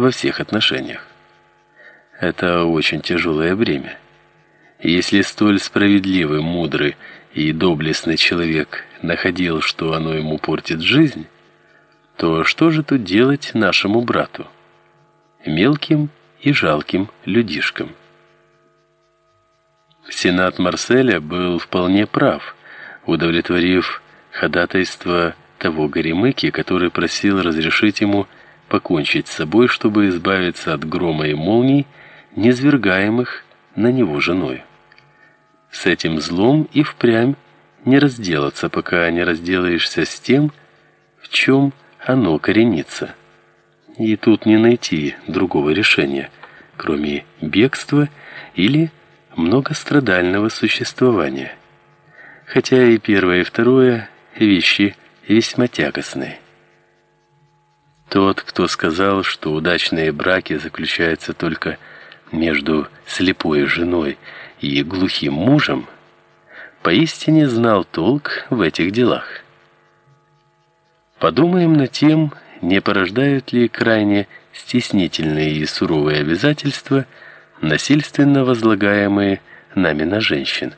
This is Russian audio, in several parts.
во всех отношениях. Это очень тяжелое бремя. Если столь справедливый, мудрый и доблестный человек находил, что оно ему портит жизнь, то что же тут делать нашему брату, мелким и жалким людишкам? Сенат Марселя был вполне прав, удовлетворив ходатайство того горемыки, который просил разрешить ему покончить с собой, чтобы избавиться от грома и молний, низвергаемых на него женой. С этим злом и впрямь не разделаться, пока не разделаешься с тем, в чем оно коренится. И тут не найти другого решения, кроме бегства или многострадального существования. Хотя и первое, и второе вещи весьма тягостные. Тот, кто сказал, что удачные браки заключаются только между слепой женой и глухим мужем, поистине знал толк в этих делах. Подумаем над тем, не порождают ли крайне стеснительные и суровые обязательства, насильственно возлагаемые нами на женщин,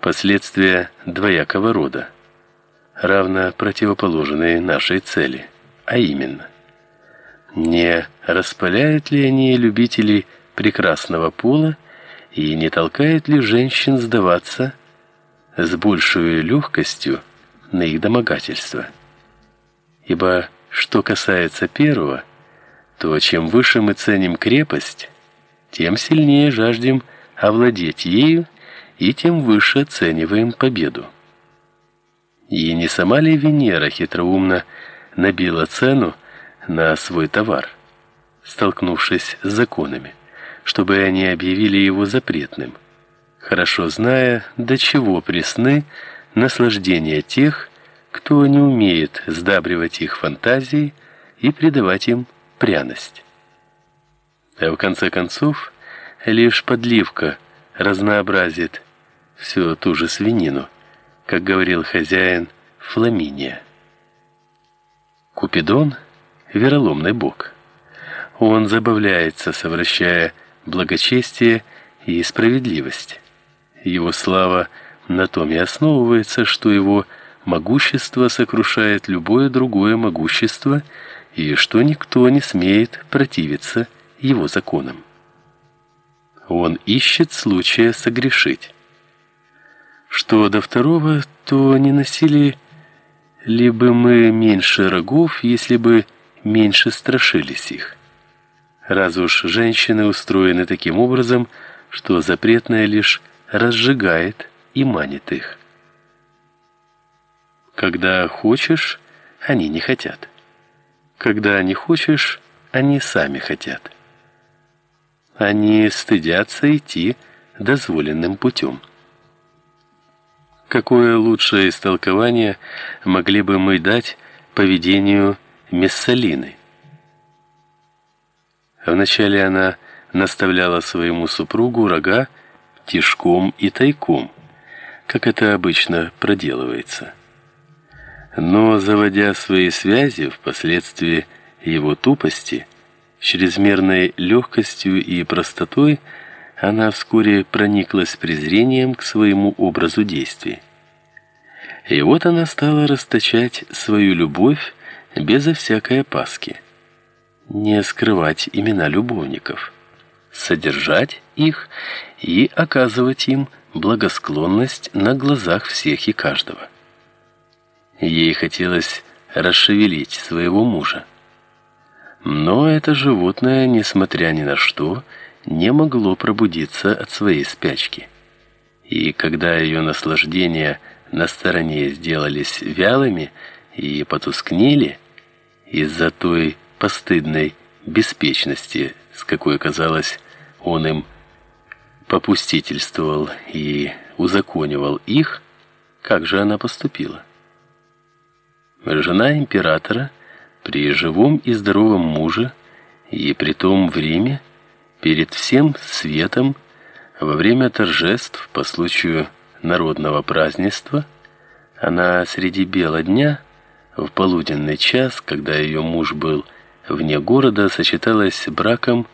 последствия двоякого рода, равно противоположные нашей цели, а именно, не распаляют ли они любителей прекрасного пола и не толкают ли женщин сдаваться с большей легкостью на их домогательства? Ибо что касается первого, то чем выше мы ценим крепость, тем сильнее жаждем овладеть ею и тем выше оцениваем победу. И не сама ли Венера хитроумно набила цену на свой товар, столкнувшись с законами? чтобы они объявили его запретным, хорошо зная, до чего пресны наслаждения тех, кто не умеет сдабривать их фантазии и придавать им пряность. А в конце концов, лишь подливка разнообразит всю ту же свинину, как говорил хозяин Фламиния. Купидон вероломный бог. Он забавляется, совращая благочестие и справедливость. Его слава на том и основывается, что его могущество сокрушает любое другое могущество, и что никто не смеет противиться его законам. Он ищет случая согрешить. Что до второго, то не носили ли бы мы меньше рогов, если бы меньше страшились их. Раз уж женщины устроены таким образом, что запретное лишь разжигает и манит их. Когда хочешь, они не хотят. Когда не хочешь, они сами хотят. Они стыдятся идти дозволенным путем. Какое лучшее истолкование могли бы мы дать поведению Мессалины? Вначале она наставляла своему супругу рога тишком и тайком, как это обычно проделывается. Но заводя свои связи впоследствии его тупости, чрезмерной легкостью и простотой, она вскоре прониклась презрением к своему образу действий. И вот она стала расточать свою любовь безо всякой опаски не скрывать имена любовников, содержать их и оказывать им благосклонность на глазах всех и каждого. Ей хотелось расшевелить своего мужа. Но это животное, несмотря ни на что, не могло пробудиться от своей спячки. И когда ее наслаждения на стороне сделались вялыми и потускнели из-за той постыдной беспечности, с какой, казалось, он им попустительствовал и узаконивал их, как же она поступила? Жена императора при живом и здоровом муже и при том в Риме перед всем светом во время торжеств по случаю народного празднества. Она среди бела дня в полуденный час, когда ее муж был вне города сочеталась браком